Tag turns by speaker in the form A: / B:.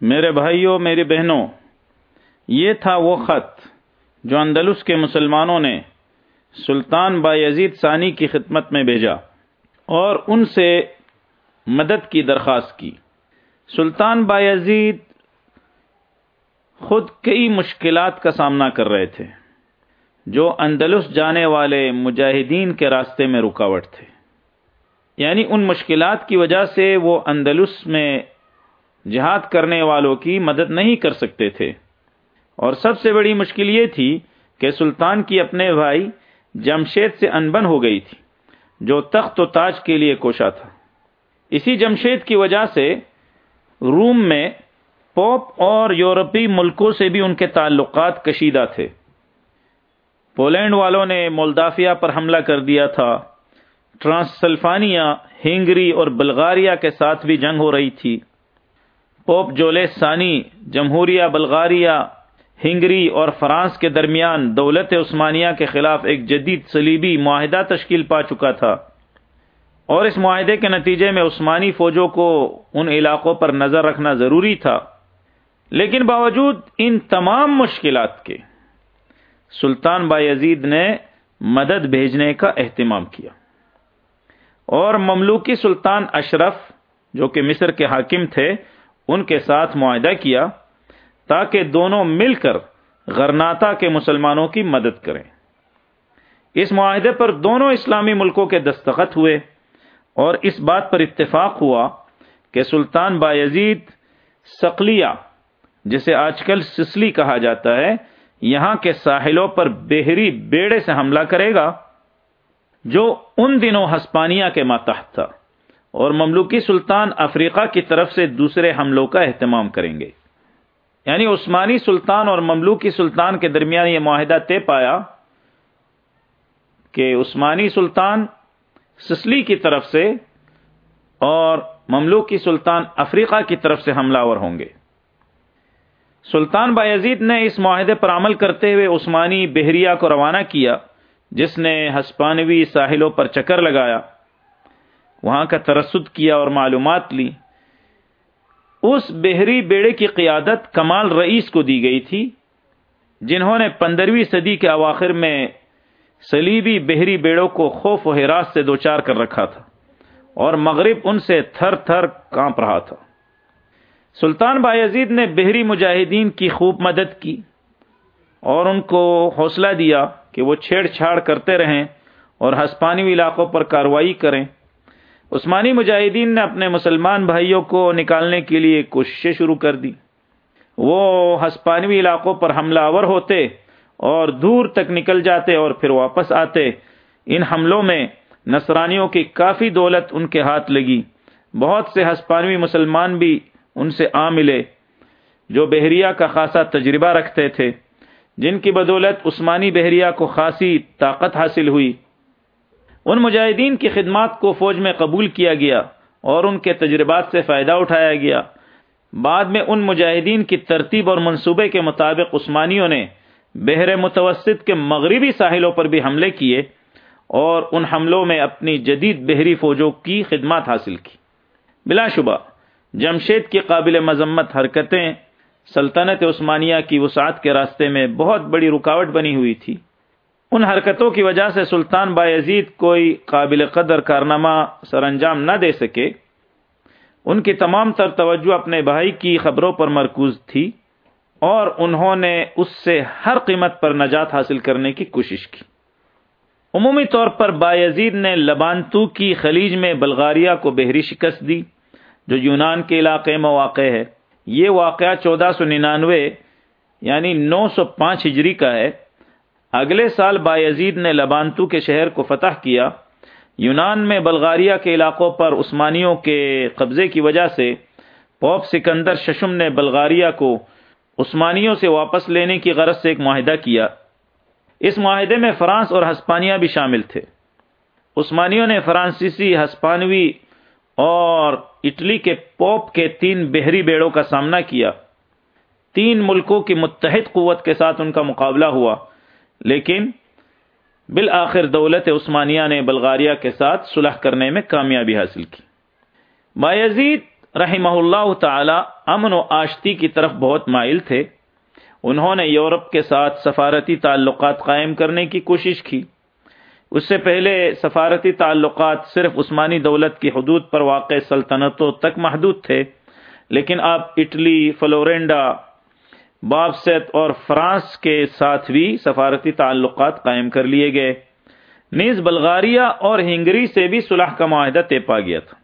A: میرے بھائیوں، میری بہنوں، یہ تھا وہ خط جو اندلس کے مسلمانوں نے سلطان با یزید ثانی کی خدمت میں بھیجا اور ان سے مدد کی درخواست کی۔ سلطان با یزید خود کئی مشکلات کا سامنا کر رہے تھے، جو اندلس جانے والے مجاہدین کے راستے میں رکاوٹ تھے۔ یعنی ان مشکلات کی وجہ سے وہ اندلس میں جہاد کرنے والوں کی مدد نہیں کر سکتے تھے۔ اور سب سے بڑی مشکل یہ تھی کہ سلطان کی اپنے بھائی جمشید سے انبن ہو گئی تھی، جو تخت و تاج کے لیے کوشا تھا۔ اسی جمشید کی وجہ سے روم میں پوپ اور یورپی ملکوں سے بھی ان کے تعلقات کشیدہ تھے۔ پولینڈ والوں نے مولدافیا پر حملہ کر دیا تھا۔ ٹرانسلفانیا، ہنگری اور بلغاریا کے ساتھ بھی جنگ ہو رہی تھی۔ پوپ جولے ثانی، جمہوریہ بلغاریہ، ہنگری اور فرانس کے درمیان دولت عثمانیہ کے خلاف ایک جدید سلیبی معاہدہ تشکیل پا چکا تھا۔ اور اس معاہدے کے نتیجے میں عثمانی فوجوں کو ان علاقوں پر نظر رکھنا ضروری تھا۔ لیکن باوجود ان تمام مشکلات کے سلطان یزید نے مدد بھیجنے کا اہتمام کیا۔ اور مملوکی سلطان اشرف، جو کہ مصر کے حاکم تھے ان کے ساتھ معاہدہ کیا تاکہ دونوں مل کر غرناتا کے مسلمانوں کی مدد کریں۔ اس معاہدے پر دونوں اسلامی ملکوں کے دستخط ہوئے اور اس بات پر اتفاق ہوا کہ سلطان بایزید سقلیہ جسے آج کل سسلی کہا جاتا ہے، یہاں کے ساحلوں پر بحری بیڑے سے حملہ کرے گا، جو ان دنوں ہسپانیہ کے ماتحت تھا۔ اور مملوکی سلطان افریقہ کی طرف سے دوسرے حملوں کا اہتمام کریں گے۔ یعنی عثمانی سلطان اور مملوکی سلطان کے درمیان یہ معاہدہ طے پایا کہ عثمانی سلطان سسلی کی طرف سے اور مملوکی سلطان افریقہ کی طرف سے حملہ ور ہوں گے۔ سلطان بایزید نے اس معاہدے پر عمل کرتے ہوئے عثمانی بحریہ کو روانہ کیا، جس نے ہسپانوی ساحلوں پر چکر لگایا۔ وہاں کا ترسد کیا اور معلومات لی۔ اس بحری بیڑے کی قیادت کمال رئیس کو دی گئی تھی، جنہوں نے پندرہویں صدی کے اواخر میں سلیبی بحری بیڑوں کو خوف و حراس سے دوچار کر رکھا تھا اور مغرب ان سے تھر تھر کانپ رہا تھا۔ سلطان بایزید نے بحری مجاہدین کی خوب مدد کی اور ان کو حوصلہ دیا کہ وہ چھیڑ چھاڑ کرتے رہیں اور ہسپانوی علاقوں پر کاروائی کریں۔ عثمانی مجاہدین نے اپنے مسلمان بھائیوں کو نکالنے کے لیے کوششیں شروع کر دی وہ ہسپانوی علاقوں پر حملہ آور ہوتے اور دور تک نکل جاتے اور پھر واپس آتے۔ ان حملوں میں نصرانیوں کی کافی دولت ان کے ہاتھ لگی۔ بہت سے ہسپانوی مسلمان بھی ان سے آ ملے جو بحریہ کا خاصا تجربہ رکھتے تھے۔ جن کی بدولت عثمانی بحریہ کو خاصی طاقت حاصل ہوئی۔ ان مجاہدین کی خدمات کو فوج میں قبول کیا گیا اور ان کے تجربات سے فائدہ اٹھایا گیا۔ بعد میں ان مجاہدین کی ترتیب اور منصوبے کے مطابق عثمانیوں نے بحر متوسط کے مغربی ساحلوں پر بھی حملے کیے اور ان حملوں میں اپنی جدید بحری فوجوں کی خدمات حاصل کی۔ بلا شبہ، جمشید کی قابل مذمت حرکتیں سلطنت عثمانیہ کی وسعت کے راستے میں بہت بڑی رکاوٹ بنی ہوئی تھی۔ ان حرکتوں کی وجہ سے سلطان بایزید کوئی قابل قدر کارنامہ سر انجام نہ دے سکے۔ ان کی تمام تر توجہ اپنے بھائی کی خبروں پر مرکوز تھی اور انہوں نے اس سے ہر قیمت پر نجات حاصل کرنے کی کوشش کی۔ عمومی طور پر بایزید نے لبانتو کی خلیج میں بلغاریہ کو بحری شکست دی، جو یونان کے علاقے میں واقع ہے۔ یہ واقعہ چودہ سو ننانوے یعنی نو سو پانچ ہجری کا ہے۔ اگلے سال بایزید نے لبانتو کے شہر کو فتح کیا۔ یونان میں بلغاریہ کے علاقوں پر عثمانیوں کے قبضے کی وجہ سے پوپ سکندر ششم نے بلغاریہ کو عثمانیوں سے واپس لینے کی غرض سے ایک معاہدہ کیا۔ اس معاہدے میں فرانس اور ہسپانیہ بھی شامل تھے۔ عثمانیوں نے فرانسیسی، ہسپانوی اور اٹلی کے پوپ کے تین بحری بیڑوں کا سامنا کیا۔ تین ملکوں کی متحد قوت کے ساتھ ان کا مقابلہ ہوا۔ لیکن بالآخر دولت عثمانیہ نے بلغاریہ کے ساتھ صلح کرنے میں کامیابی حاصل کی۔ بایزید رحمہ اللہ تعالی امن و آشتی کی طرف بہت مائل تھے۔ انہوں نے یورپ کے ساتھ سفارتی تعلقات قائم کرنے کی کوشش کی۔ اس سے پہلے سفارتی تعلقات صرف عثمانی دولت کی حدود پر واقع سلطنتوں تک محدود تھے، لیکن اب اٹلی، فلورینڈا بابست اور فرانس کے ساتھ بھی سفارتی تعلقات قائم کر لیے گئے۔ نیز بلغاریہ اور ہنگری سے بھی صلح کا معاہدہ طے پا گیا تھا۔